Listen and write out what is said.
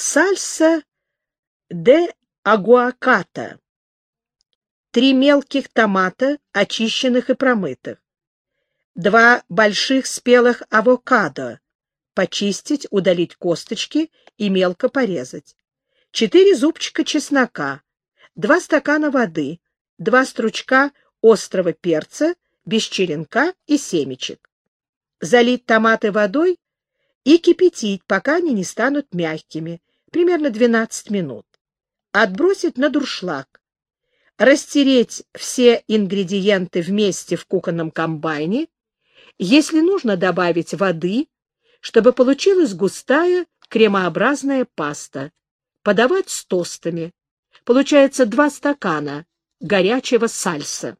Сальса де агуаката. Три мелких томата, очищенных и промытых. Два больших спелых авокадо. Почистить, удалить косточки и мелко порезать. Четыре зубчика чеснока. Два стакана воды. Два стручка острого перца, без черенка и семечек. Залить томаты водой и кипятить, пока они не станут мягкими, примерно 12 минут. Отбросить на дуршлаг. Растереть все ингредиенты вместе в кухонном комбайне. Если нужно, добавить воды, чтобы получилась густая кремообразная паста. Подавать с тостами. Получается два стакана горячего сальса.